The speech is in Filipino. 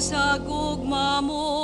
sa gugma mo.